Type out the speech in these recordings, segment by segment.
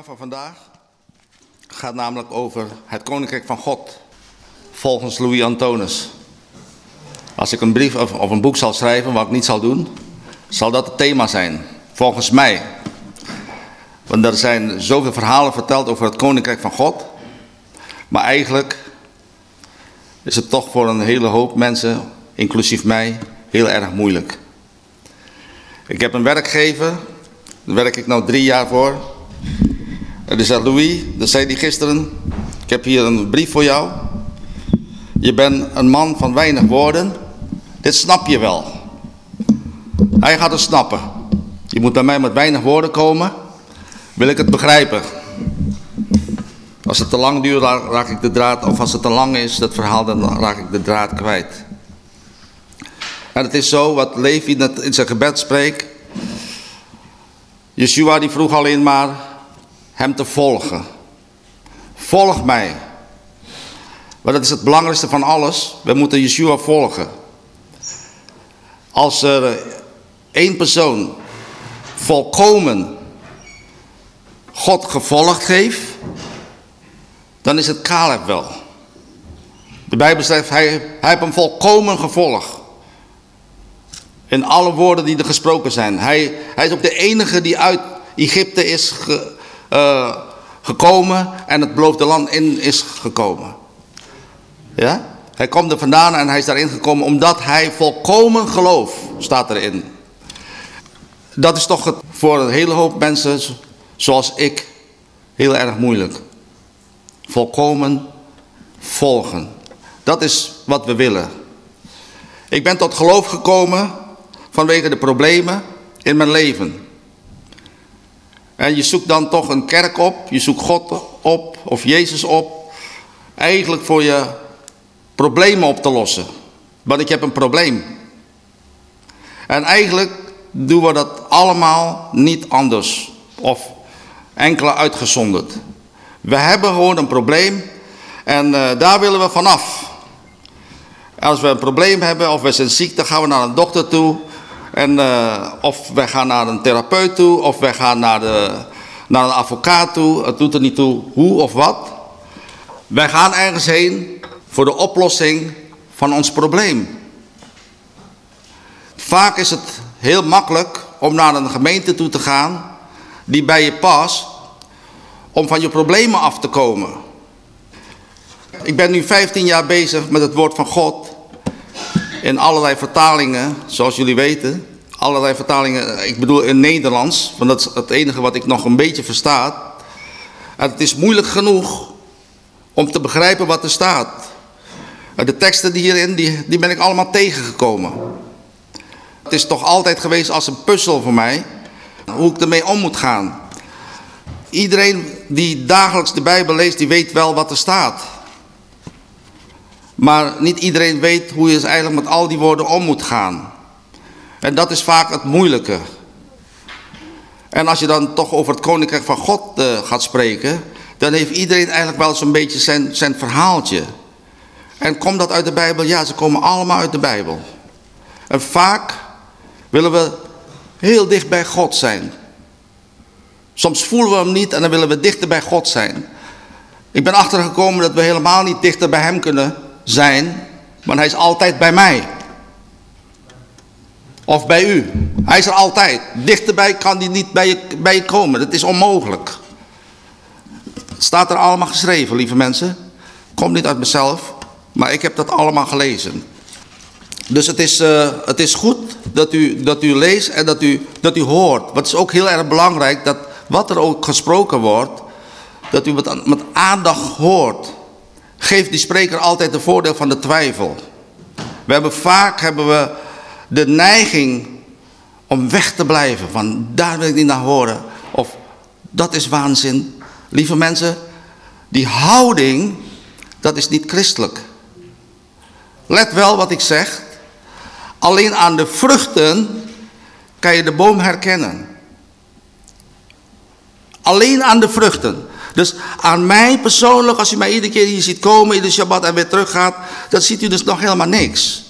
Thema van vandaag gaat namelijk over het Koninkrijk van God, volgens Louis Antonis. Als ik een brief of een boek zal schrijven, wat ik niet zal doen, zal dat het thema zijn, volgens mij. Want er zijn zoveel verhalen verteld over het Koninkrijk van God, maar eigenlijk is het toch voor een hele hoop mensen, inclusief mij, heel erg moeilijk. Ik heb een werkgever, daar werk ik nu drie jaar voor. En die zegt, Louis, dat zei hij gisteren, ik heb hier een brief voor jou. Je bent een man van weinig woorden, dit snap je wel. Hij gaat het snappen. Je moet bij mij met weinig woorden komen, wil ik het begrijpen. Als het te lang duurt, raak ik de draad, of als het te lang is, dat verhaal, dan raak ik de draad kwijt. En het is zo, wat Levi in zijn gebed spreekt. Yeshua die vroeg alleen maar hem te volgen. Volg mij. Maar dat is het belangrijkste van alles. We moeten Yeshua volgen. Als er één persoon volkomen God gevolgd heeft, dan is het Caleb wel. De Bijbel zegt, hij, hij heeft hem volkomen gevolgd. In alle woorden die er gesproken zijn. Hij, hij is ook de enige die uit Egypte is ge, uh, gekomen en het beloofde land in is gekomen. Ja? Hij komt er vandaan en hij is daarin gekomen omdat hij volkomen geloof, staat erin. Dat is toch voor een hele hoop mensen zoals ik heel erg moeilijk. Volkomen volgen. Dat is wat we willen. Ik ben tot geloof gekomen vanwege de problemen in mijn leven. En je zoekt dan toch een kerk op, je zoekt God op of Jezus op. Eigenlijk voor je problemen op te lossen. Want ik heb een probleem. En eigenlijk doen we dat allemaal niet anders. Of enkele uitgezonderd. We hebben gewoon een probleem en uh, daar willen we vanaf. Als we een probleem hebben of we zijn ziek, dan gaan we naar een dokter toe. En, uh, of wij gaan naar een therapeut toe, of wij gaan naar, de, naar een advocaat toe. Het doet er niet toe hoe of wat. Wij gaan ergens heen voor de oplossing van ons probleem. Vaak is het heel makkelijk om naar een gemeente toe te gaan die bij je past om van je problemen af te komen. Ik ben nu 15 jaar bezig met het woord van God in allerlei vertalingen, zoals jullie weten. Allerlei vertalingen, ik bedoel in Nederlands, want dat is het enige wat ik nog een beetje versta. Het is moeilijk genoeg om te begrijpen wat er staat. De teksten die hierin, die, die ben ik allemaal tegengekomen. Het is toch altijd geweest als een puzzel voor mij, hoe ik ermee om moet gaan. Iedereen die dagelijks de Bijbel leest, die weet wel wat er staat. Maar niet iedereen weet hoe je eigenlijk met al die woorden om moet gaan. En dat is vaak het moeilijke. En als je dan toch over het koninkrijk van God uh, gaat spreken... dan heeft iedereen eigenlijk wel zo'n beetje zijn, zijn verhaaltje. En komt dat uit de Bijbel? Ja, ze komen allemaal uit de Bijbel. En vaak willen we heel dicht bij God zijn. Soms voelen we hem niet en dan willen we dichter bij God zijn. Ik ben achtergekomen dat we helemaal niet dichter bij hem kunnen zijn, want hij is altijd bij mij. Of bij u. Hij is er altijd. Dichterbij kan hij niet bij je, bij je komen. Dat is onmogelijk. Staat er allemaal geschreven, lieve mensen. Komt niet uit mezelf, maar ik heb dat allemaal gelezen. Dus het is, uh, het is goed dat u, dat u leest en dat u, dat u hoort. Wat is ook heel erg belangrijk, dat wat er ook gesproken wordt, dat u met, met aandacht hoort. Geef die spreker altijd de voordeel van de twijfel. We hebben vaak hebben we de neiging om weg te blijven. Van daar wil ik niet naar horen. Of dat is waanzin. Lieve mensen, die houding, dat is niet christelijk. Let wel wat ik zeg. Alleen aan de vruchten kan je de boom herkennen. Alleen aan de vruchten. Dus aan mij persoonlijk, als u mij iedere keer hier ziet komen in de Shabbat en weer teruggaat, dan ziet u dus nog helemaal niks.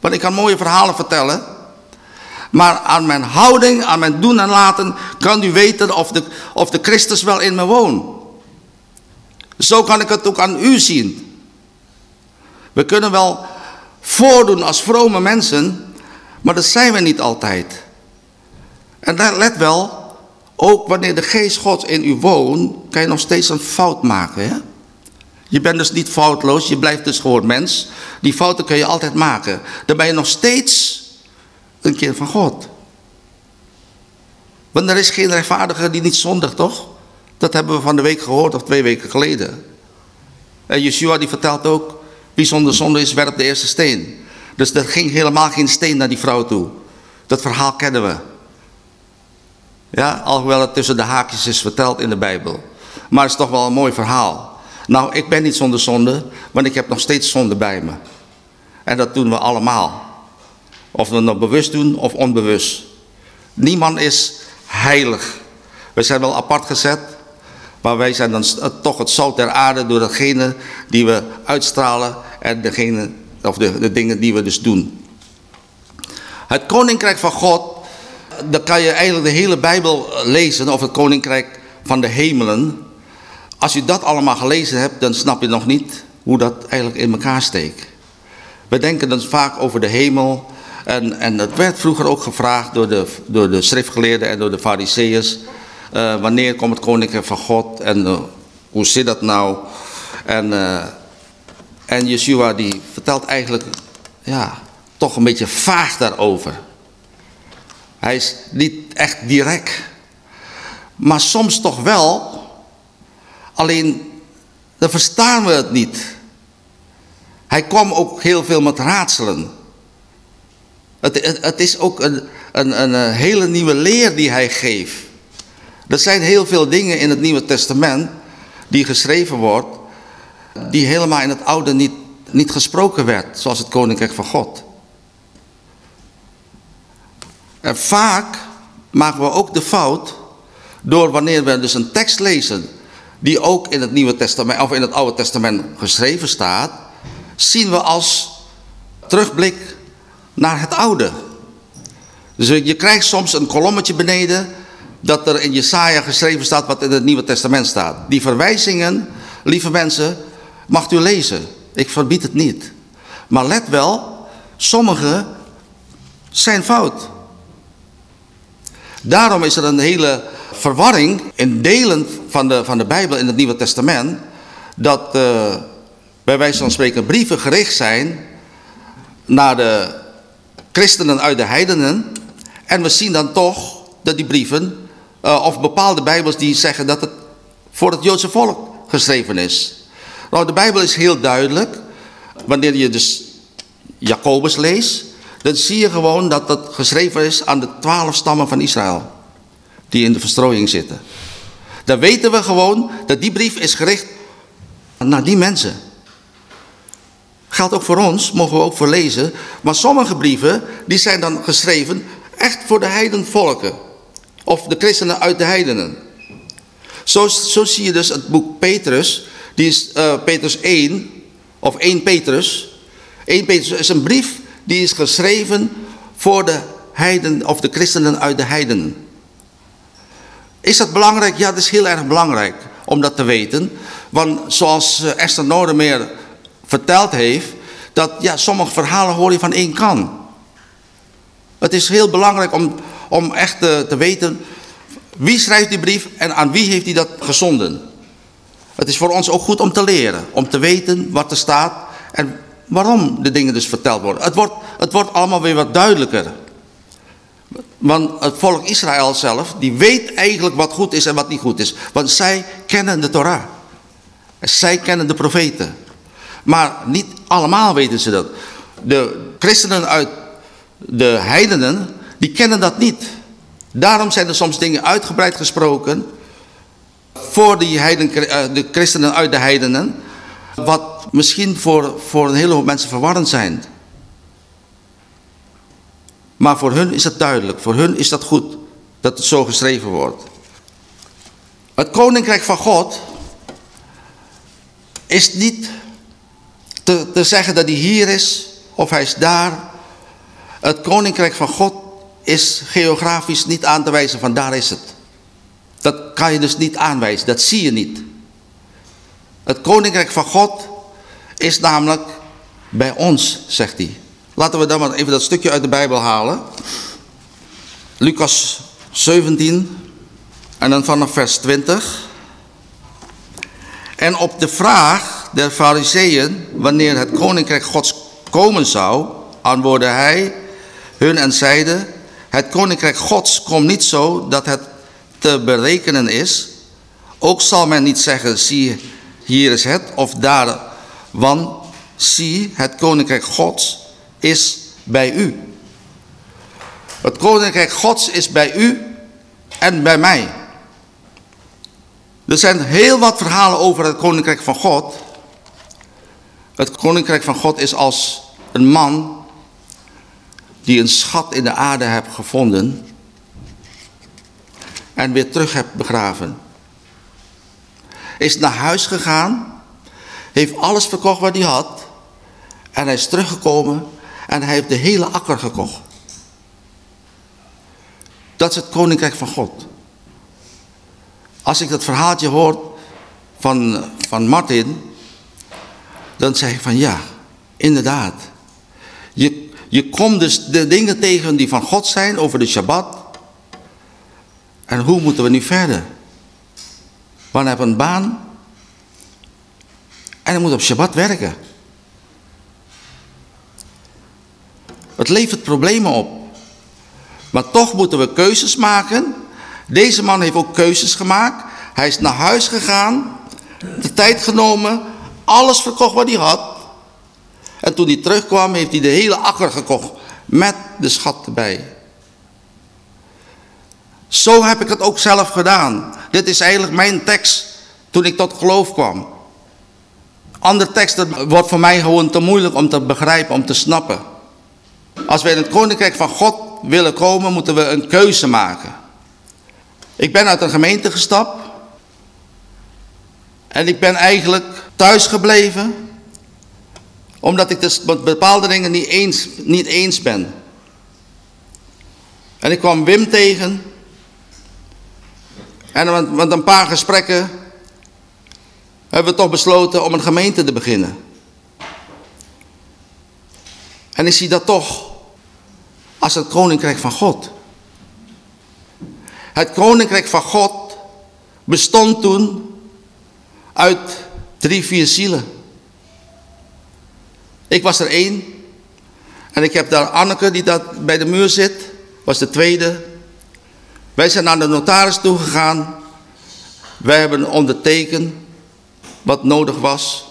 Want ik kan mooie verhalen vertellen. Maar aan mijn houding, aan mijn doen en laten, kan u weten of de, of de Christus wel in me woont. Zo kan ik het ook aan u zien. We kunnen wel voordoen als vrome mensen, maar dat zijn we niet altijd. En let wel, ook wanneer de geest God in u woont, kan je nog steeds een fout maken. Hè? Je bent dus niet foutloos, je blijft dus gewoon mens. Die fouten kun je altijd maken. Dan ben je nog steeds een kind van God. Want er is geen rechtvaardiger die niet zondigt, toch? Dat hebben we van de week gehoord, of twee weken geleden. En Yeshua die vertelt ook, wie zonder zonde is, werpt de eerste steen. Dus er ging helemaal geen steen naar die vrouw toe. Dat verhaal kennen we. Ja, alhoewel het tussen de haakjes is verteld in de Bijbel. Maar het is toch wel een mooi verhaal. Nou, ik ben niet zonder zonde, want ik heb nog steeds zonde bij me. En dat doen we allemaal. Of we het bewust doen of onbewust. Niemand is heilig. We zijn wel apart gezet, maar wij zijn dan toch het zout der aarde door datgene die we uitstralen en degene, of de, de dingen die we dus doen. Het koninkrijk van God, dan kan je eigenlijk de hele Bijbel lezen over het koninkrijk van de hemelen. Als je dat allemaal gelezen hebt, dan snap je nog niet hoe dat eigenlijk in elkaar steekt. We denken dan vaak over de hemel. En, en het werd vroeger ook gevraagd door de, door de schriftgeleerden en door de fariseeërs. Uh, wanneer komt het koninkrijk van God en uh, hoe zit dat nou? En, uh, en Yeshua die vertelt eigenlijk ja, toch een beetje vaag daarover. Hij is niet echt direct. Maar soms toch wel. Alleen dan verstaan we het niet. Hij kwam ook heel veel met raadselen. Het, het, is ook een, een, een, hele nieuwe leer die hij geeft. Er zijn heel veel dingen in het Nieuwe Testament die geschreven wordt, die helemaal in het Oude niet, niet gesproken werd, zoals het Koninkrijk van God. En vaak maken we ook de fout door wanneer we dus een tekst lezen die ook in het Nieuwe Testament of in het Oude Testament geschreven staat, zien we als terugblik naar het oude. Dus je krijgt soms een kolommetje beneden dat er in Jesaja geschreven staat wat in het Nieuwe Testament staat. Die verwijzingen, lieve mensen, mag u lezen. Ik verbied het niet. Maar let wel, sommige zijn fout. Daarom is er een hele verwarring in delen van de, van de Bijbel in het Nieuwe Testament. Dat uh, bij wijze van spreken brieven gericht zijn naar de christenen uit de heidenen. En we zien dan toch dat die brieven, uh, of bepaalde bijbels die zeggen dat het voor het Joodse volk geschreven is. Nou, de Bijbel is heel duidelijk. Wanneer je dus Jacobus leest, dan zie je gewoon dat dat geschreven is aan de twaalf stammen van Israël. Die in de verstrooiing zitten. Dan weten we gewoon dat die brief is gericht naar die mensen. Geldt ook voor ons, mogen we ook voor lezen. Maar sommige brieven, die zijn dan geschreven echt voor de heidenvolken. Of de christenen uit de heidenen. Zo, zo zie je dus het boek Petrus. Die is uh, Petrus 1, of 1 Petrus. 1 Petrus is een brief die is geschreven voor de heiden, of de christenen uit de heidenen. Is dat belangrijk? Ja, dat is heel erg belangrijk om dat te weten. Want zoals eh, Esther Noordermeer verteld heeft, dat ja, sommige verhalen hoor je van één kan. Het is heel belangrijk om, om echt te, te weten wie schrijft die brief en aan wie heeft hij dat gezonden. Het is voor ons ook goed om te leren, om te weten wat er staat en waarom de dingen dus verteld worden. Het wordt, het wordt allemaal weer wat duidelijker. Want het volk Israël zelf, die weet eigenlijk wat goed is en wat niet goed is. Want zij kennen de Torah. Zij kennen de profeten. Maar niet allemaal weten ze dat. De christenen uit de heidenen, die kennen dat niet. Daarom zijn er soms dingen uitgebreid gesproken voor die heiden, eh, de christenen uit de heidenen. Wat misschien voor, voor een hele hoop mensen verwarrend zijn. Maar voor hun is dat duidelijk. Voor hun is dat goed dat het zo geschreven wordt. Het koninkrijk van God is niet te, te zeggen dat hij hier is of hij is daar. Het koninkrijk van God is geografisch niet aan te wijzen van daar is het. Dat kan je dus niet aanwijzen, dat zie je niet. Het koninkrijk van God is namelijk bij ons, zegt hij. Laten we dan maar even dat stukje uit de Bijbel halen. Lucas 17 en dan vanaf vers 20. En op de vraag der fariseeën wanneer het koninkrijk gods komen zou, antwoordde hij hun en zeide, het koninkrijk gods komt niet zo dat het te berekenen is. Ook zal men niet zeggen, zie hier is het, of daar, want zie het koninkrijk gods is bij u. Het koninkrijk gods is bij u en bij mij. Er zijn heel wat verhalen over het koninkrijk van God. Het koninkrijk van God is als een man die een schat in de aarde heeft gevonden en weer terug heeft begraven. Is naar huis gegaan, heeft alles verkocht wat hij had en hij is teruggekomen en hij heeft de hele akker gekocht. Dat is het koninkrijk van God. Als ik dat verhaaltje hoor van, van Martin, dan zeg ik van ja, inderdaad. Je, je komt dus de dingen tegen die van God zijn over de Shabbat. En hoe moeten we nu verder? We hebben een baan en hij moet op Shabbat werken. Het levert problemen op. Maar toch moeten we keuzes maken. Deze man heeft ook keuzes gemaakt. Hij is naar huis gegaan, de tijd genomen, alles verkocht wat hij had. En toen hij terugkwam heeft hij de hele akker gekocht met de schat erbij. Zo heb ik het ook zelf gedaan. Dit is eigenlijk mijn tekst toen ik tot geloof kwam. Andere teksten wordt voor mij gewoon te moeilijk om te begrijpen, om te snappen. Als wij in het koninkrijk van God willen komen, moeten we een keuze maken. Ik ben uit een gemeente gestapt. En ik ben eigenlijk thuis gebleven. Omdat ik dus met bepaalde dingen niet eens, niet eens ben. En ik kwam Wim tegen. En met een paar gesprekken hebben we toch besloten om een gemeente te beginnen. En ik zie dat toch als het koninkrijk van God. Het koninkrijk van God bestond toen uit drie, vier zielen. Ik was er één. En ik heb daar Anneke die dat bij de muur zit, was de tweede. Wij zijn naar de notaris toe gegaan. Wij hebben ondertekend wat nodig was.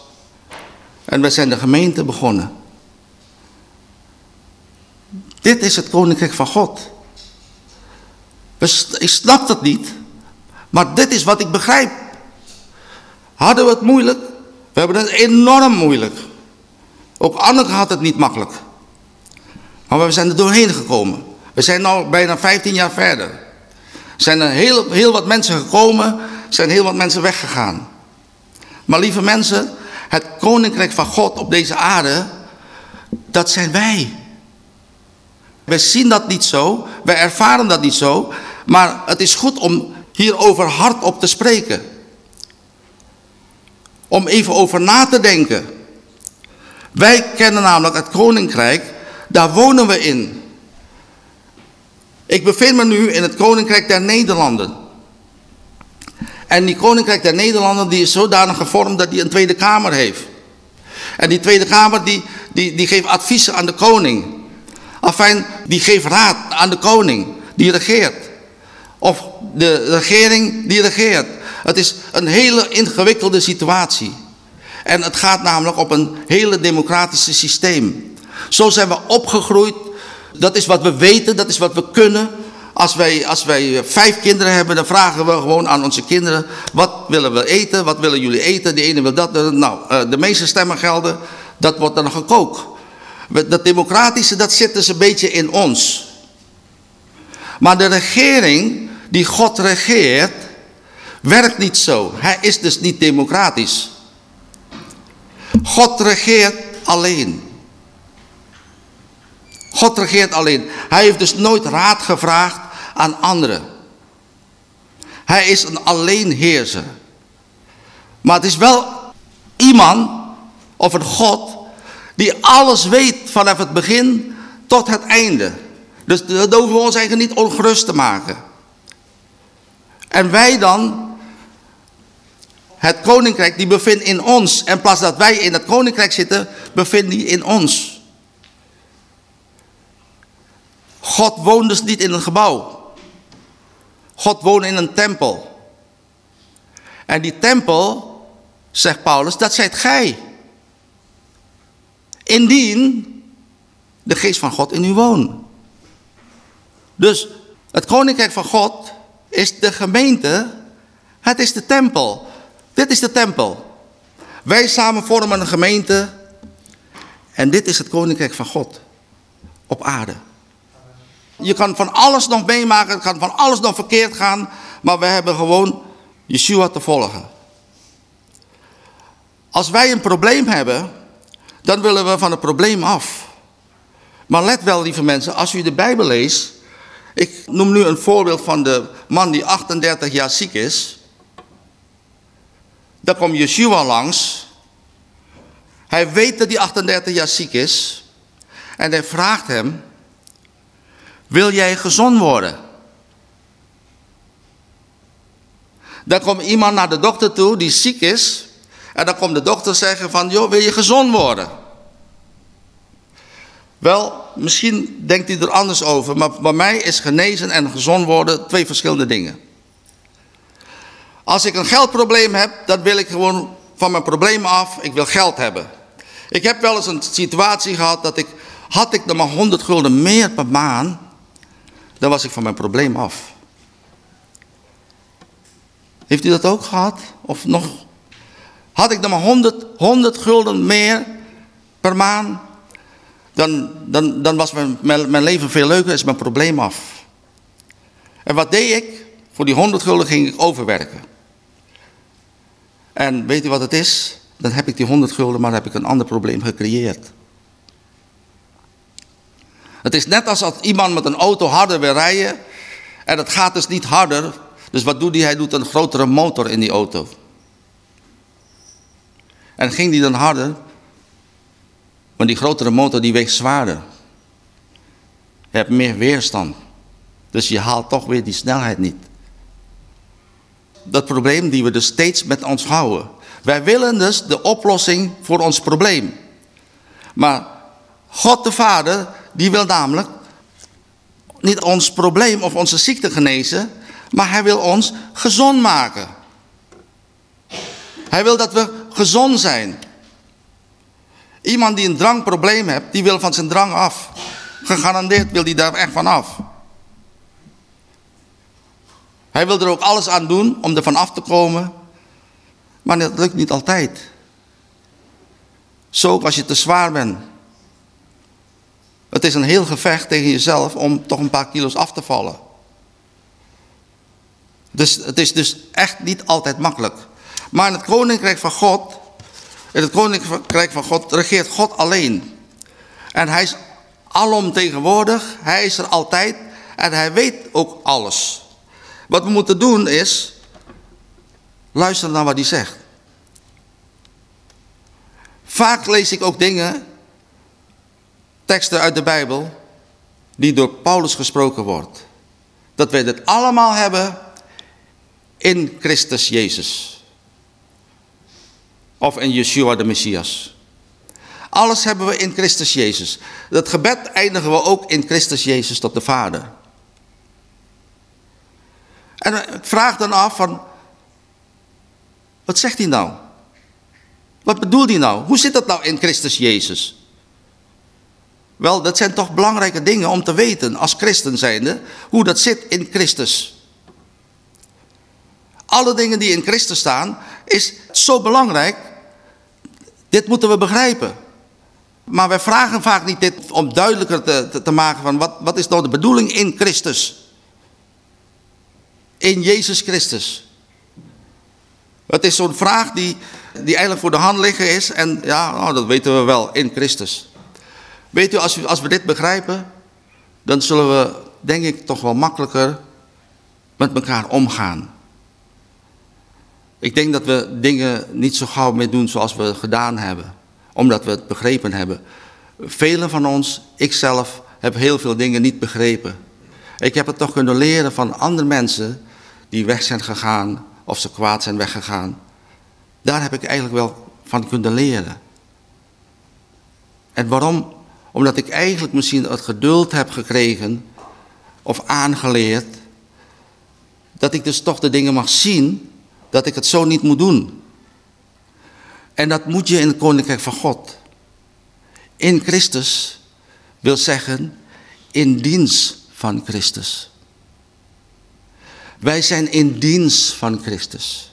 En wij zijn de gemeente begonnen. Dit is het koninkrijk van God. Ik snap dat niet. Maar dit is wat ik begrijp. Hadden we het moeilijk? We hebben het enorm moeilijk. Ook Anneke had het niet makkelijk. Maar we zijn er doorheen gekomen. We zijn nu bijna 15 jaar verder. Zijn er heel, heel wat mensen gekomen, zijn heel wat mensen weggegaan. Maar lieve mensen, het koninkrijk van God op deze aarde, dat zijn wij. Wij zien dat niet zo, wij ervaren dat niet zo, maar het is goed om hierover hardop te spreken. Om even over na te denken. Wij kennen namelijk het koninkrijk, daar wonen we in. Ik bevind me nu in het koninkrijk der Nederlanden. En die koninkrijk der Nederlanden die is zodanig gevormd dat die een Tweede Kamer heeft. En die Tweede Kamer die, die, die geeft adviezen aan de koning. Afijn, die geeft raad aan de koning, die regeert. Of de regering die regeert. Het is een hele ingewikkelde situatie. En het gaat namelijk op een hele democratische systeem. Zo zijn we opgegroeid. Dat is wat we weten, dat is wat we kunnen. Als wij, als wij vijf kinderen hebben, dan vragen we gewoon aan onze kinderen... wat willen we eten, wat willen jullie eten? De ene wil dat. Nou, eh, de meeste stemmen gelden, dat wordt dan gekookt. Dat democratische, dat zit dus een beetje in ons. Maar de regering die God regeert, werkt niet zo. Hij is dus niet democratisch. God regeert alleen. God regeert alleen. Hij heeft dus nooit raad gevraagd aan anderen. Hij is een alleenheerser. Maar het is wel iemand of een God die alles weet vanaf het begin tot het einde. Dus dat hoeven we ons eigenlijk niet ongerust te maken. En wij dan, het koninkrijk die bevindt in ons. En plaats dat wij in het koninkrijk zitten, bevindt die in ons. God woont dus niet in een gebouw. God woont in een tempel. En die tempel, zegt Paulus, dat zijt gij. Indien de geest van God in u woont. Dus het koninkrijk van God is de gemeente, het is de tempel. Dit is de tempel. Wij samen vormen een gemeente en dit is het koninkrijk van God op aarde. Je kan van alles nog meemaken, het kan van alles nog verkeerd gaan, maar we hebben gewoon Yeshua te volgen. Als wij een probleem hebben, dan willen we van het probleem af. Maar let wel, lieve mensen, als u de Bijbel leest, ik noem nu een voorbeeld van de man die 38 jaar ziek is. Dan komt Yeshua langs. Hij weet dat hij 38 jaar ziek is. En hij vraagt hem, wil jij gezond worden? Dan komt iemand naar de dokter toe die ziek is. En dan komt de dokter zeggen van, joh, wil je gezond worden? Wel, misschien denkt u er anders over, maar bij mij is genezen en gezond worden twee verschillende dingen. Als ik een geldprobleem heb, dan wil ik gewoon van mijn probleem af, ik wil geld hebben. Ik heb wel eens een situatie gehad dat ik, had ik nog maar 100 gulden meer per maand, dan was ik van mijn probleem af. Heeft u dat ook gehad? Of nog? Had ik nog maar 100, 100 gulden meer per maand, dan, dan, dan was mijn, mijn, leven veel leuker, is mijn probleem af. En wat deed ik? Voor die 100 gulden ging ik overwerken. En weet u wat het is? Dan heb ik die 100 gulden, maar dan heb ik een ander probleem gecreëerd. Het is net als als iemand met een auto harder wil rijden. En het gaat dus niet harder. Dus wat doet hij? Hij doet een grotere motor in die auto. En ging die dan harder, maar die grotere motor die weegt zwaarder. Je hebt meer weerstand. Dus je haalt toch weer die snelheid niet. Dat probleem die we dus steeds met ons houden. Wij willen dus de oplossing voor ons probleem. Maar God de Vader, die wil namelijk niet ons probleem of onze ziekte genezen, maar hij wil ons gezond maken. Hij wil dat we gezond zijn. Iemand die een drankprobleem heeft, die wil van zijn drang af. Gegarandeerd wil die daar echt van af. Hij wil er ook alles aan doen om er van af te komen. Maar dat lukt niet altijd. Zo ook als je te zwaar bent. Het is een heel gevecht tegen jezelf om toch een paar kilo's af te vallen. Dus het is dus echt niet altijd makkelijk. Maar in het koninkrijk van God in het koninkrijk van God regeert God alleen. En hij is alomtegenwoordig, hij is er altijd en hij weet ook alles. Wat we moeten doen is, luisteren naar wat hij zegt. Vaak lees ik ook dingen, teksten uit de Bijbel, die door Paulus gesproken wordt. Dat wij dit allemaal hebben in Christus Jezus. Of in Yeshua de Messias. Alles hebben we in Christus Jezus. Dat gebed eindigen we ook in Christus Jezus tot de Vader. En ik vraag dan af van, wat zegt hij nou? Wat bedoelt hij nou? Hoe zit dat nou in Christus Jezus? Wel, dat zijn toch belangrijke dingen om te weten als christen zijnde, hoe dat zit in Christus. Alle dingen die in Christus staan, is zo belangrijk dit moeten we begrijpen. Maar wij vragen vaak niet dit om duidelijker te, te, maken van wat, wat is nou de bedoeling in Christus. In Jezus Christus. Het is zo'n vraag die, die eigenlijk voor de hand liggen is. En ja, nou, dat weten we wel, in Christus. Weet u, als we, als we dit begrijpen, dan zullen we, denk ik, toch wel makkelijker met elkaar omgaan. Ik denk dat we dingen niet zo gauw meer doen zoals we gedaan hebben. Omdat we het begrepen hebben. Velen van ons, ikzelf, heb heel veel dingen niet begrepen. Ik heb het toch kunnen leren van andere mensen die weg zijn gegaan of ze kwaad zijn weggegaan. Daar heb ik eigenlijk wel van kunnen leren. En waarom? Omdat ik eigenlijk misschien het geduld heb gekregen of aangeleerd dat ik dus toch de dingen mag zien dat ik het zo niet moet doen. En dat moet je in het koninkrijk van God. In Christus wil zeggen in dienst van Christus. Wij zijn in dienst van Christus.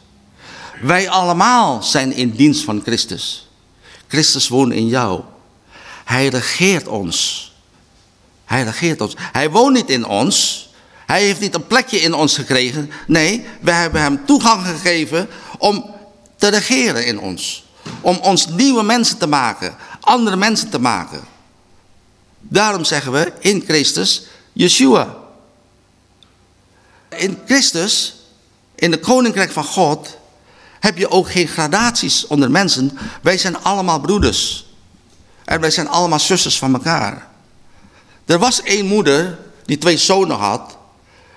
Wij allemaal zijn in dienst van Christus. Christus woont in jou. Hij regeert ons. Hij regeert ons. Hij woont niet in ons. Hij heeft niet een plekje in ons gekregen. Nee, we hebben hem toegang gegeven om te regeren in ons. Om ons nieuwe mensen te maken. Andere mensen te maken. Daarom zeggen we in Christus Yeshua. In Christus, in de koninkrijk van God, heb je ook geen gradaties onder mensen. Wij zijn allemaal broeders. En wij zijn allemaal zusters van elkaar. Er was één moeder die twee zonen had.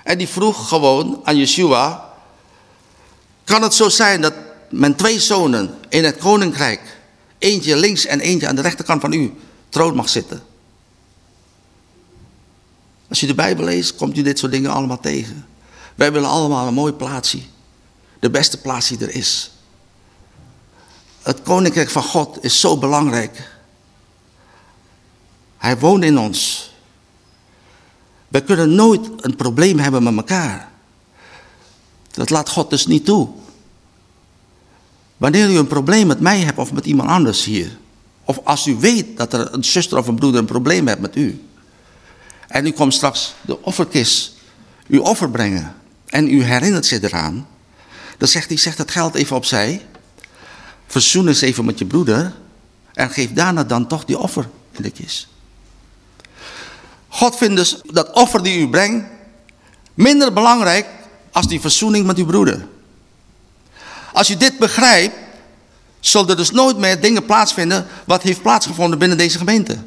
En die vroeg gewoon aan Yeshua, kan het zo zijn dat mijn twee zonen in het koninkrijk, eentje links en eentje aan de rechterkant van u, troon mag zitten? Als je de Bijbel leest, komt u dit soort dingen allemaal tegen. Wij willen allemaal een mooi plaatsje. De beste plaats die er is. Het koninkrijk van God is zo belangrijk. Hij woont in ons. We kunnen nooit een probleem hebben met elkaar. Dat laat God dus niet toe. Wanneer u een probleem met mij hebt of met iemand anders hier. Of als u weet dat er een zuster of een broeder een probleem heeft met u. En u komt straks de offerkist uw offer brengen. En u herinnert zich eraan. Dan zegt hij, zegt het geld even opzij. Verzoen eens even met je broeder. En geef daarna dan toch die offer in de kist. God vindt dus dat offer die u brengt minder belangrijk als die verzoening met uw broeder. Als u dit begrijpt, zullen er dus nooit meer dingen plaatsvinden wat heeft plaatsgevonden binnen deze gemeente.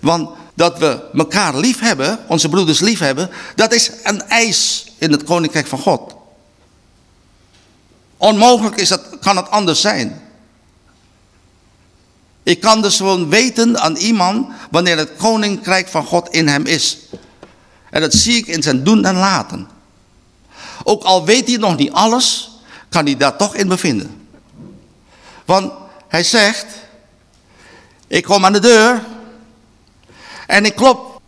Want dat we elkaar lief hebben, onze broeders lief hebben, dat is een eis in het koninkrijk van God. Onmogelijk is dat, kan het anders zijn. Ik kan dus gewoon weten aan iemand wanneer het koninkrijk van God in hem is. En dat zie ik in zijn doen en laten. Ook al weet hij nog niet alles, kan hij daar toch in bevinden. Want hij zegt, ik kom aan de deur en ik klop.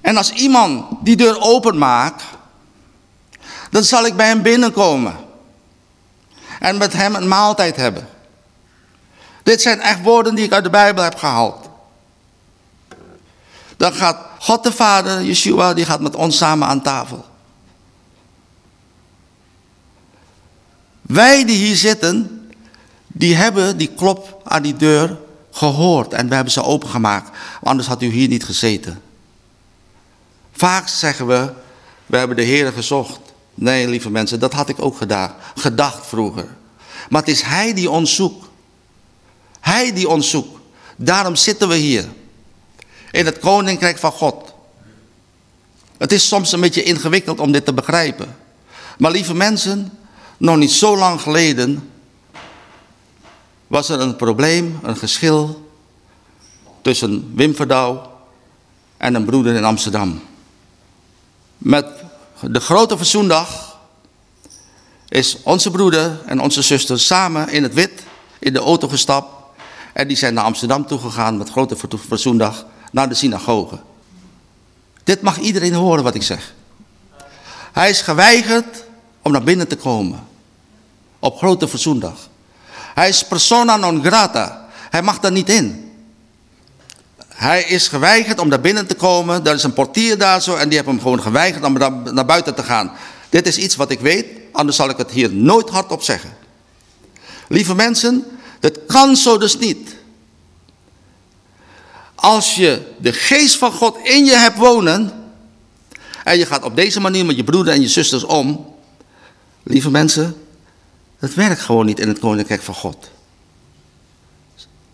En als iemand die deur openmaakt, dan zal ik bij hem binnenkomen. En met hem een maaltijd hebben. Dit zijn echt woorden die ik uit de Bijbel heb gehaald. Dan gaat God de Vader, Yeshua, die gaat met ons samen aan tafel. Wij die hier zitten, die hebben die klop aan die deur gehoord. En we hebben ze opengemaakt. Anders had u hier niet gezeten. Vaak zeggen we, we hebben de Heer gezocht. Nee, lieve mensen, dat had ik ook gedaan, gedacht vroeger. Maar het is Hij die ons zoekt. Hij die ons zoekt. Daarom zitten we hier. In het koninkrijk van God. Het is soms een beetje ingewikkeld om dit te begrijpen. Maar lieve mensen, nog niet zo lang geleden was er een probleem, een geschil tussen Wim Verdouw en een broeder in Amsterdam. Met de grote verzoendag is onze broeder en onze zuster samen in het wit in de auto gestapt en die zijn naar Amsterdam toegegaan met grote verzoendag naar de synagoge. Dit mag iedereen horen wat ik zeg. Hij is geweigerd om naar binnen te komen. Op grote verzoendag. Hij is persona non grata. Hij mag daar niet in. Hij is geweigerd om naar binnen te komen. Er is een portier daar zo en die heeft hem gewoon geweigerd om naar buiten te gaan. Dit is iets wat ik weet, anders zal ik het hier nooit hardop zeggen. Lieve mensen, dat kan zo dus niet. Als je de geest van God in je hebt wonen, en je gaat op deze manier met je broeder en je zusters om, lieve mensen, dat werkt gewoon niet in het koninkrijk van God.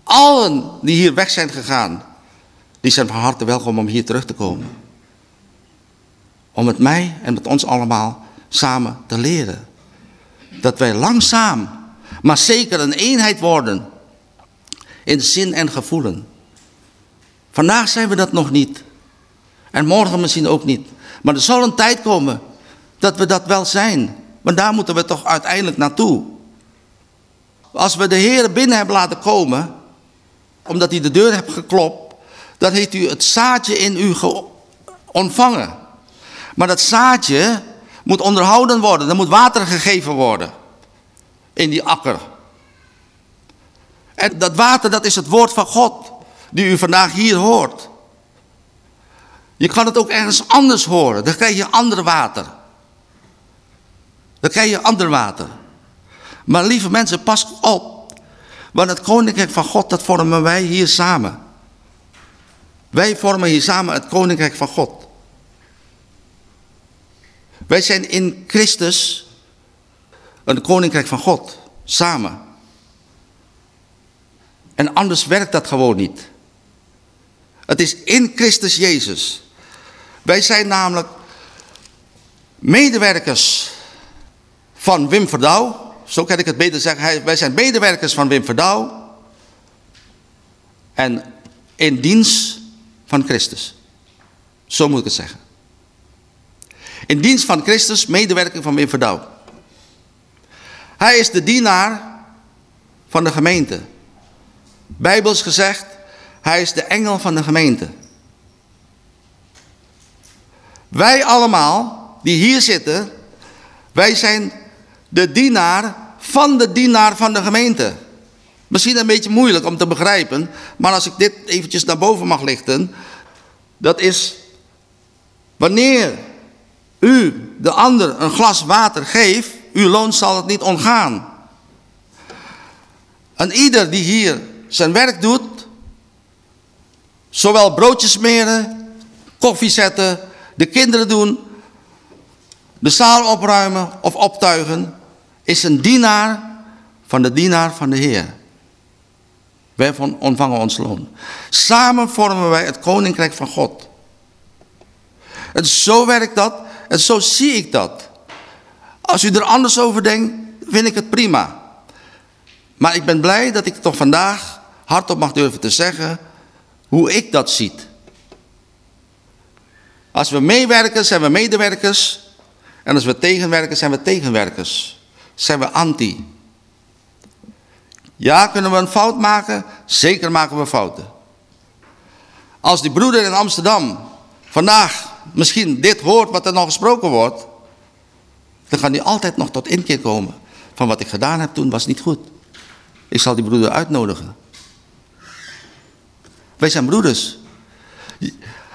Allen die hier weg zijn gegaan, die zijn van harte welkom om hier terug te komen. Om met mij en met ons allemaal samen te leren. Dat wij langzaam, maar zeker een eenheid worden. In zin en gevoelen. Vandaag zijn we dat nog niet. En morgen misschien ook niet. Maar er zal een tijd komen dat we dat wel zijn. Maar daar moeten we toch uiteindelijk naartoe. Als we de Heer binnen hebben laten komen, omdat hij de deur heeft geklopt, dan heeft u het zaadje in u ontvangen. Maar dat zaadje moet onderhouden worden, er moet water gegeven worden in die akker. En dat water, dat is het woord van God, die u vandaag hier hoort. Je kan het ook ergens anders horen, dan krijg je ander water. Dan krijg je ander water. Maar lieve mensen, pas op. Want het koninkrijk van God, dat vormen wij hier samen. Wij vormen hier samen het koninkrijk van God. Wij zijn in Christus een koninkrijk van God. Samen. En anders werkt dat gewoon niet. Het is in Christus Jezus. Wij zijn namelijk medewerkers van Wim Verdouw. Zo kan ik het beter zeggen. Wij zijn medewerkers van Wim Verdouw. En in dienst van Christus. Zo moet ik het zeggen. In dienst van Christus, medewerker van Wim Verdouw. Hij is de dienaar van de gemeente. Bijbels gezegd, hij is de engel van de gemeente. Wij allemaal, die hier zitten, wij zijn de dienaar van de dienaar van de gemeente. Misschien een beetje moeilijk om te begrijpen, maar als ik dit eventjes naar boven mag lichten, dat is wanneer u de ander een glas water geeft, uw loon zal het niet ontgaan. En ieder die hier zijn werk doet, zowel broodjes smeren, koffie zetten, de kinderen doen, de zaal opruimen of optuigen, is een dienaar van de dienaar van de Heer. Wij ontvangen ons loon. Samen vormen wij het koninkrijk van God. En zo werkt dat en zo zie ik dat. Als u er anders over denkt, vind ik het prima. Maar ik ben blij dat ik toch vandaag hardop mag durven te zeggen hoe ik dat zie. Als we meewerken, zijn we medewerkers. En als we tegenwerken, zijn we tegenwerkers. Zijn we anti. Ja, kunnen we een fout maken? Zeker maken we fouten. Als die broeder in Amsterdam vandaag misschien dit hoort wat er nog gesproken wordt, dan kan hij altijd nog tot inkeer komen. Van wat ik gedaan heb toen was niet goed. Ik zal die broeder uitnodigen. Wij zijn broeders.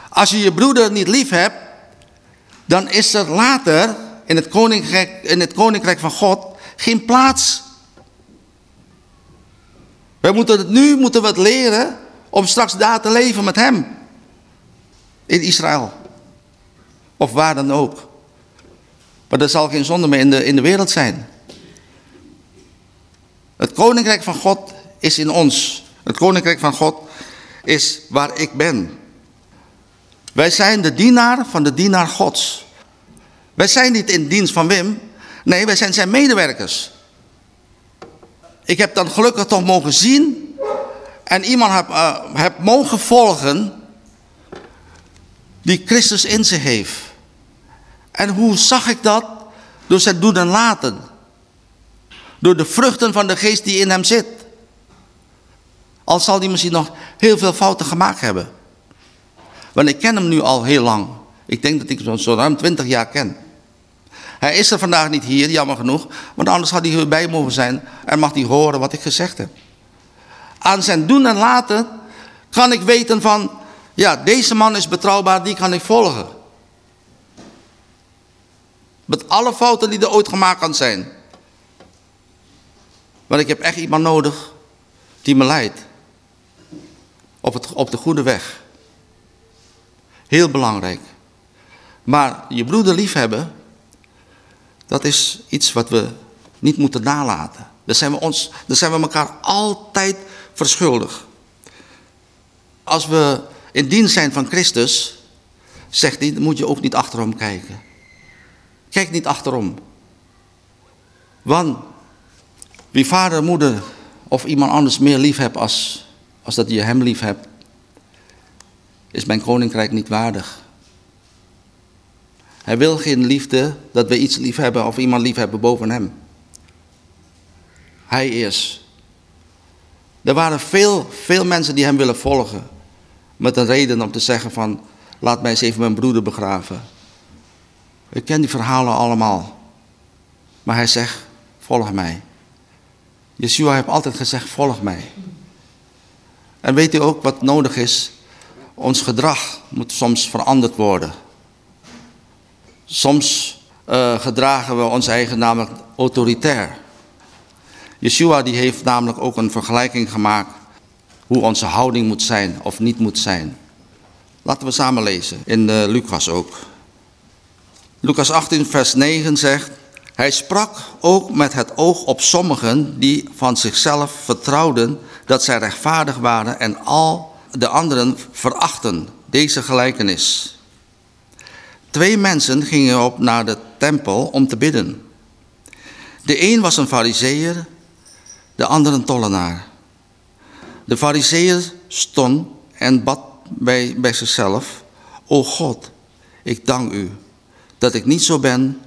Als je je broeder niet lief hebt, dan is er later in het koninkrijk, in het koninkrijk van God geen plaats. Wij moeten het nu moeten het leren om straks daar te leven met hem. In Israël. Of waar dan ook. Maar er zal geen zonde meer in de, in de wereld zijn. Het koninkrijk van God is in ons. Het koninkrijk van God is waar ik ben. Wij zijn de dienaar van de dienaar Gods. Wij zijn niet in dienst van Wim. Nee, wij zijn zijn medewerkers. Ik heb dan gelukkig toch mogen zien en iemand heb, uh, heb mogen volgen die Christus in zich heeft. En hoe zag ik dat? Door zijn doen en laten. Door de vruchten van de geest die in hem zit. Al zal hij misschien nog heel veel fouten gemaakt hebben. Want ik ken hem nu al heel lang. Ik denk dat ik hem zo ruim 20 jaar ken. Hij is er vandaag niet hier, jammer genoeg. Want anders had hij hierbij mogen zijn en mag hij horen wat ik gezegd heb. Aan zijn doen en laten kan ik weten van... Ja, deze man is betrouwbaar, die kan ik volgen. Met alle fouten die er ooit gemaakt kan zijn. Want ik heb echt iemand nodig die me leidt. op, het, op de goede weg. Heel belangrijk. Maar je broeder liefhebben, dat is iets wat we niet moeten nalaten. Daar zijn we, ons, daar zijn we elkaar altijd verschuldigd. Als we in dienst zijn van Christus, zegt hij, dan moet je ook niet achterom kijken. Kijk niet achterom. Want wie vader, moeder of iemand anders meer lief hebt als, als dat je hem lief hebt, is mijn koninkrijk niet waardig. Hij wil geen liefde, dat we iets lief hebben of iemand lief hebben boven hem. Hij is. Er waren veel, veel mensen die hem willen volgen. Met een reden om te zeggen van, laat mij eens even mijn broeder begraven. Ik ken die verhalen allemaal. Maar hij zegt, volg mij. Yeshua heeft altijd gezegd, volg mij. En weet u ook wat nodig is? Ons gedrag moet soms veranderd worden. Soms uh, gedragen we ons eigen namelijk autoritair. Yeshua die heeft namelijk ook een vergelijking gemaakt hoe onze houding moet zijn of niet moet zijn. Laten we samen lezen in uh, Lucas ook. Lucas 18 vers 9 zegt, hij sprak ook met het oog op sommigen die van zichzelf vertrouwden dat zij rechtvaardig waren en al de anderen verachten deze gelijkenis. Twee mensen gingen op naar de tempel om te bidden. De een was een fariseer, de ander een tollenaar. De fariseer stond en bad bij, bij zichzelf, O God, ik dank u dat ik niet zo ben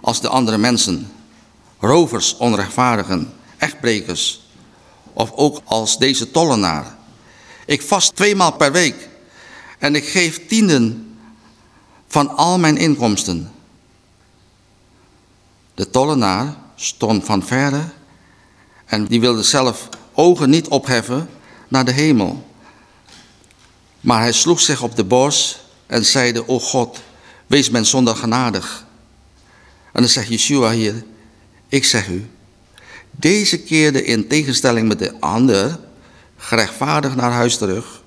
als de andere mensen, rovers, onrechtvaardigen, echtbrekers, of ook als deze tollenaar. Ik vast tweemaal per week en ik geef tienden van al mijn inkomsten. De tollenaar stond van verre en die wilde zelf ogen niet opheffen naar de hemel. Maar hij sloeg zich op de borst en zeide, O God, wees mijn zondag genadig. En dan zegt Yeshua hier, ik zeg u, deze keerde in tegenstelling met de ander gerechtvaardig naar huis terug.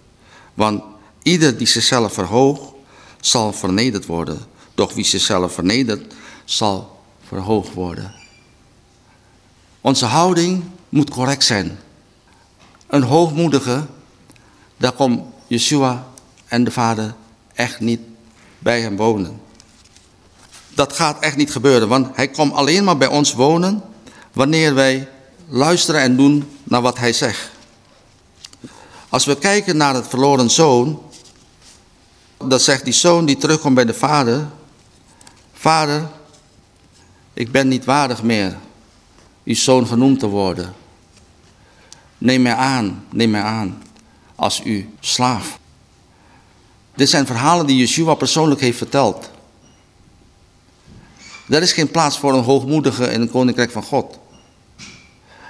Want ieder die zichzelf verhoogt, zal vernederd worden. Doch wie zichzelf vernedert, zal verhoogd worden. Onze houding moet correct zijn. Een hoogmoedige, daar komt Yeshua en de Vader echt niet bij hem wonen. Dat gaat echt niet gebeuren, want hij komt alleen maar bij ons wonen wanneer wij luisteren en doen naar wat hij zegt. Als we kijken naar het verloren zoon, dan zegt die zoon die terugkomt bij de vader, vader, ik ben niet waardig meer uw zoon genoemd te worden. Neem mij aan, neem mij aan als uw slaaf. Dit zijn verhalen die Yeshua persoonlijk heeft verteld. Er is geen plaats voor een hoogmoedige in het koninkrijk van God.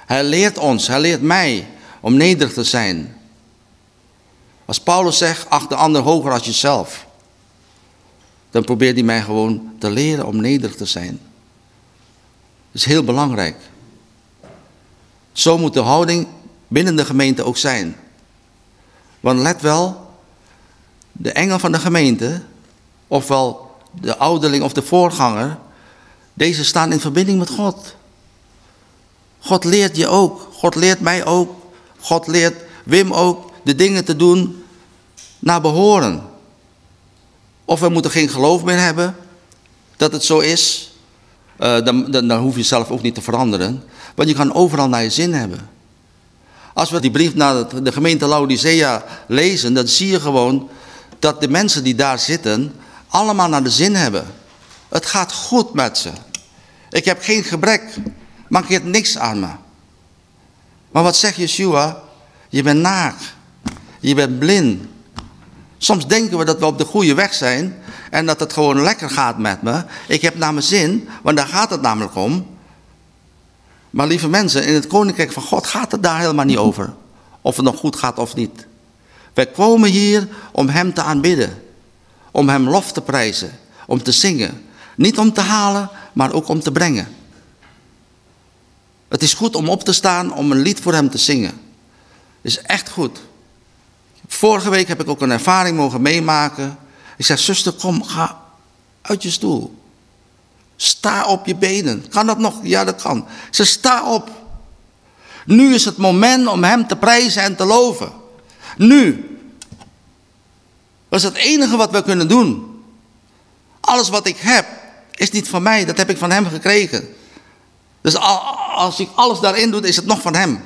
Hij leert ons, hij leert mij om nederig te zijn. Als Paulus zegt, acht de ander hoger als jezelf. Dan probeert hij mij gewoon te leren om nederig te zijn. Dat is heel belangrijk. Zo moet de houding binnen de gemeente ook zijn. Want let wel, de engel van de gemeente, ofwel de ouderling of de voorganger, deze staan in verbinding met God. God leert je ook. God leert mij ook. God leert Wim ook de dingen te doen naar behoren. Of we moeten geen geloof meer hebben dat het zo is. Uh, dan, dan, dan hoef je zelf ook niet te veranderen. Want je kan overal naar je zin hebben. Als we die brief naar de gemeente Laodicea lezen, dan zie je gewoon dat de mensen die daar zitten allemaal naar de zin hebben. Het gaat goed met ze. Ik heb geen gebrek. Mankeert niks aan me. Maar wat zegt Yeshua? Je bent naakt. Je bent blind. Soms denken we dat we op de goede weg zijn en dat het gewoon lekker gaat met me. Ik heb naar mijn zin, want daar gaat het namelijk om. Maar lieve mensen, in het koninkrijk van God gaat het daar helemaal niet over. Of het nog goed gaat of niet. Wij komen hier om hem te aanbidden. Om hem lof te prijzen. Om te zingen. Niet om te halen, maar ook om te brengen. Het is goed om op te staan om een lied voor hem te zingen. Het is echt goed. Vorige week heb ik ook een ervaring mogen meemaken. Ik zeg, zuster, kom, ga uit je stoel. Sta op je benen. Kan dat nog? Ja, dat kan. Ze sta op. Nu is het moment om hem te prijzen en te loven. Nu. Dat is het enige wat we kunnen doen. Alles wat ik heb, is niet van mij. Dat heb ik van hem gekregen. Dus als ik alles daarin doe, is het nog van hem.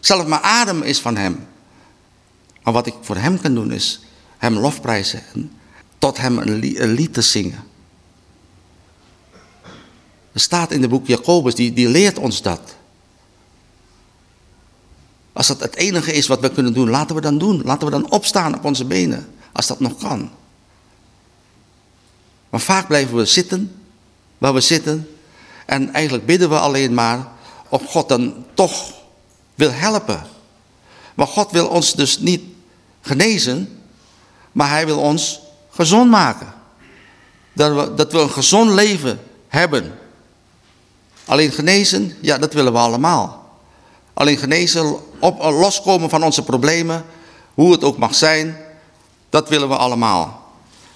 Zelfs mijn adem is van hem. Maar wat ik voor hem kan doen, is hem lofprijzen. En tot hem een lied te zingen. Er staat in het boek Jacobus, die, die leert ons dat. Als dat het enige is wat we kunnen doen, laten we dan doen. Laten we dan opstaan op onze benen, als dat nog kan. Maar vaak blijven we zitten, waar we zitten. En eigenlijk bidden we alleen maar of God dan toch wil helpen. Maar God wil ons dus niet genezen, maar hij wil ons gezond maken. Dat we, dat we een gezond leven hebben. Alleen genezen, ja, dat willen we allemaal. Alleen genezen, op, loskomen van onze problemen, hoe het ook mag zijn, dat willen we allemaal.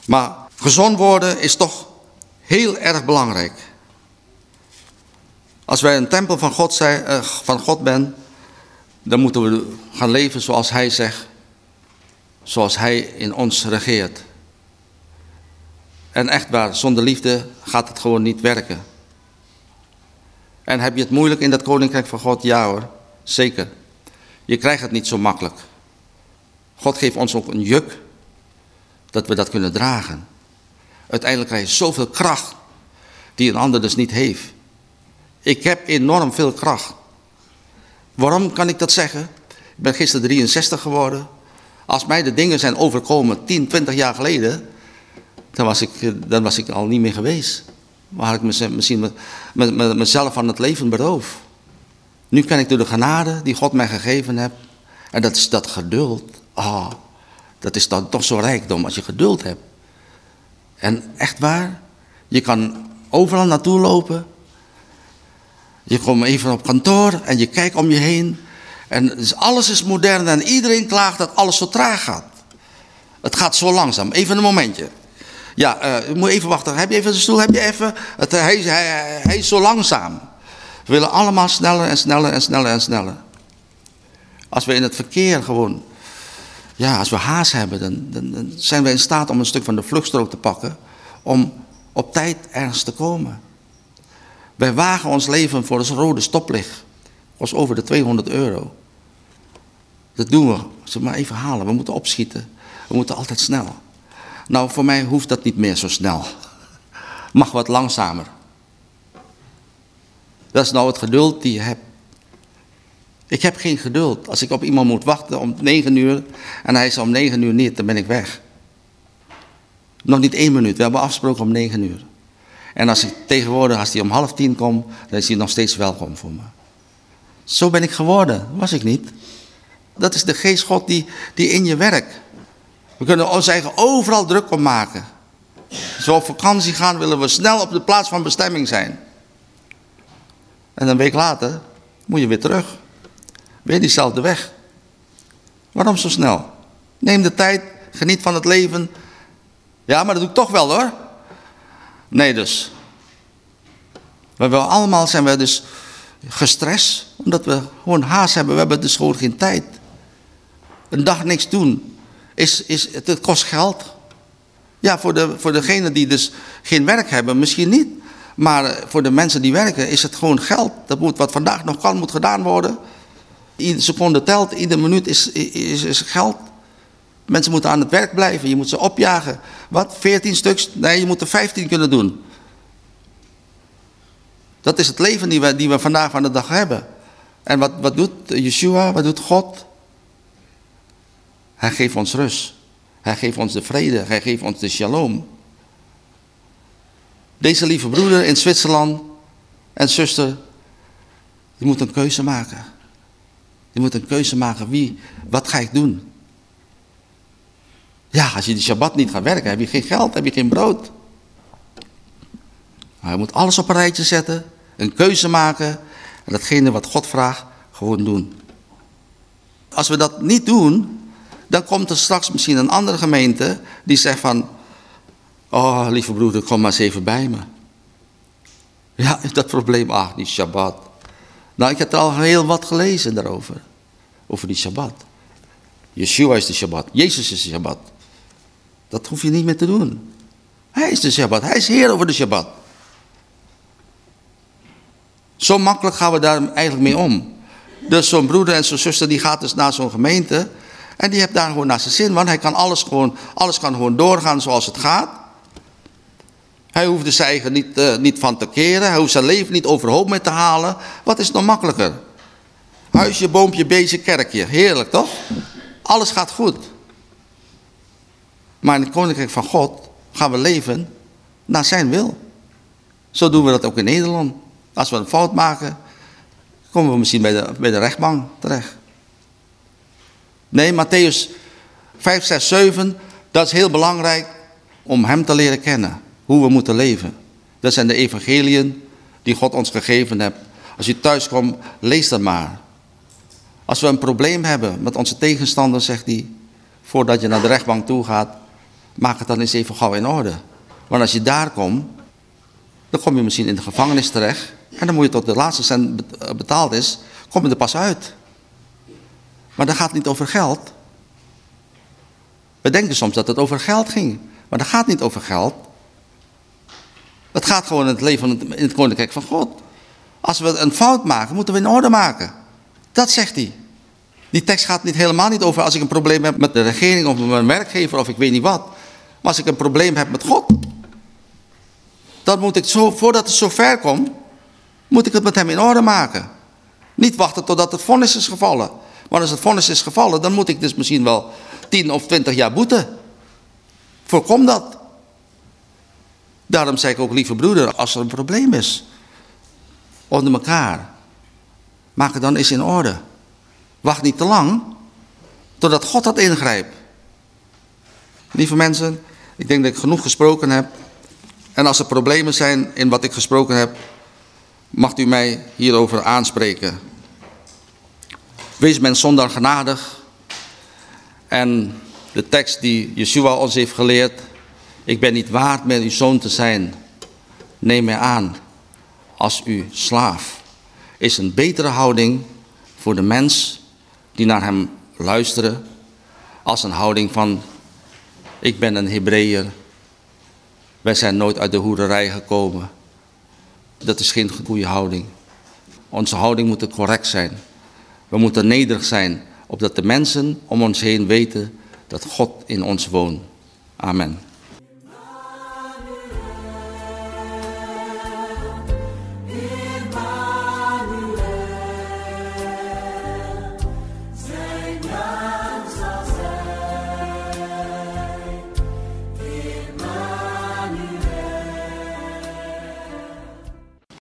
Maar gezond worden is toch heel erg belangrijk. Als wij een tempel van God, zijn, uh, van God ben, dan moeten we gaan leven zoals Hij zegt. Zoals Hij in ons regeert. En echt waar, zonder liefde gaat het gewoon niet werken. En heb je het moeilijk in dat koninkrijk van God? Ja hoor, zeker. Je krijgt het niet zo makkelijk. God geeft ons ook een juk, dat we dat kunnen dragen. Uiteindelijk krijg je zoveel kracht, die een ander dus niet heeft. Ik heb enorm veel kracht. Waarom kan ik dat zeggen? Ik ben gisteren 63 geworden. Als mij de dingen zijn overkomen 10, 20 jaar geleden, dan was ik, dan was ik al niet meer geweest. Waar ik misschien mezelf van het leven beroof. Nu kan ik door de genade die God mij gegeven heeft. En dat is dat geduld. Ah, dat is dan toch zo rijkdom als je geduld hebt. En echt waar, je kan overal naartoe lopen. Je komt even op kantoor en je kijkt om je heen. En dus alles is modern en iedereen klaagt dat alles zo traag gaat. Het gaat zo langzaam. Even een momentje. Ja, uh, moet even wachten. Heb je even de stoel? Heb je even? Het, hij, hij, hij is zo langzaam. We willen allemaal sneller en sneller en sneller en sneller. Als we in het verkeer gewoon, ja, als we haast hebben, dan, dan, zijn we in staat om een stuk van de vluchtstrook te pakken. Om op tijd ergens te komen. Wij wagen ons leven voor het rode stoplicht. was over de 200 euro. Dat doen we. Ze maar even halen. We moeten opschieten. We moeten altijd snel. Nou, voor mij hoeft dat niet meer zo snel. Mag wat langzamer. Dat is nou het geduld die je hebt. Ik heb geen geduld. Als ik op iemand moet wachten om negen uur en hij is om negen uur niet, dan ben ik weg. Nog niet één minuut. We hebben afgesproken om negen uur. En als ik tegenwoordig, als hij om half tien komt, dan is hij nog steeds welkom voor me. Zo ben ik geworden. Was ik niet. Dat is de geest God die, die in je werkt. We kunnen ons eigen overal druk om maken. We op vakantie gaan, willen we snel op de plaats van bestemming zijn. En een week later moet je weer terug. Weer diezelfde weg. Waarom zo snel? Neem de tijd, geniet van het leven. Ja, maar dat doe ik toch wel hoor. Nee dus. We hebben allemaal zijn we dus gestrest. Omdat we gewoon haast hebben. We hebben dus gewoon geen tijd. Een dag niks doen. Is, is, het kost geld. Ja, voor, de, voor degenen die dus geen werk hebben, misschien niet. Maar voor de mensen die werken is het gewoon geld. Dat moet, wat vandaag nog kan, moet gedaan worden. Iedere seconde telt, iedere minuut is, is, is geld. Mensen moeten aan het werk blijven, je moet ze opjagen. Wat, 14 stuks? Nee, je moet er 15 kunnen doen. Dat is het leven die we, die we vandaag van de dag hebben. En wat, wat doet Yeshua, wat doet God? Hij geeft ons rust. Hij geeft ons de vrede. Hij geeft ons de shalom. Deze lieve broeder in Zwitserland en zuster, die moet een keuze maken. Die moet een keuze maken. Wie, wat ga ik doen? Ja, als je die Shabbat niet gaat werken, heb je geen geld, heb je geen brood. Maar je moet alles op een rijtje zetten, een keuze maken en datgene wat God vraagt, gewoon doen. Als we dat niet doen, Dan komt er straks misschien een andere gemeente die zegt van... Oh, lieve broeder, kom maar eens even bij me. Ja, dat probleem, ah, die Shabbat. Nou, ik heb er al heel wat gelezen daarover. Over die Shabbat. Yeshua is de Shabbat. Jezus is de Shabbat. Dat hoef je niet meer te doen. Hij is de Shabbat. Hij is Heer over de Shabbat. Zo makkelijk gaan we daar eigenlijk mee om. Dus zo'n broeder en zo'n zuster die gaat dus naar zo'n gemeente. En die heeft daar gewoon naar zijn zin. Want hij kan alles gewoon, alles kan gewoon doorgaan zoals het gaat. Hij hoeft de eigen niet, uh, niet van te keren. Hij hoeft zijn leven niet overhoop mee te halen. Wat is nog makkelijker? Huisje, boompje, beestje, kerkje. Heerlijk toch? Alles gaat goed. Maar in het koninkrijk van God gaan we leven naar zijn wil. Zo doen we dat ook in Nederland. Als we een fout maken, komen we misschien bij de, bij de rechtbank terecht. Nee, Matthäus 5, 6, 7, dat is heel belangrijk om hem te leren kennen. Hoe we moeten leven. Dat zijn de evangeliën die God ons gegeven heeft. Als je thuis komt, lees dat maar. Als we een probleem hebben met onze tegenstander, zegt hij, voordat je naar de rechtbank toe gaat, maak het dan eens even gauw in orde. Want als je daar komt, dan kom je misschien in de gevangenis terecht. En dan moet je tot de laatste cent betaald is, kom je er pas uit. Maar dat gaat niet over geld. We denken soms dat het over geld ging. Maar dat gaat niet over geld. Het gaat gewoon in het leven in het koninkrijk van God. Als we een fout maken, moeten we in orde maken. Dat zegt hij. Die tekst gaat niet helemaal niet over als ik een probleem heb met de regering of met mijn werkgever of ik weet niet wat. Maar als ik een probleem heb met God, dan moet ik zo, voordat het zo ver komt, moet ik het met hem in orde maken. Niet wachten totdat het vonnis is gevallen. Want als het vonnis is gevallen, dan moet ik dus misschien wel 10 of 20 jaar boeten. Voorkom dat. Daarom zeg ik ook, lieve broeder, als er een probleem is, onder elkaar, maak het dan eens in orde. Wacht niet te lang, totdat God dat ingrijpt. Lieve mensen, ik denk dat ik genoeg gesproken heb. En als er problemen zijn in wat ik gesproken heb, mag u mij hierover aanspreken. Wees men zonder genadig. En de tekst die Yeshua ons heeft geleerd. Ik ben niet waard meer uw zoon te zijn. Neem mij aan als uw slaaf. Is een betere houding voor de mens die naar hem luisteren. Als een houding van ik ben een Hebreeër. Wij zijn nooit uit de hoerderij gekomen. Dat is geen goede houding. Onze houding moet correct zijn. We moeten nederig zijn, opdat de mensen om ons heen weten dat God in ons woont. Amen.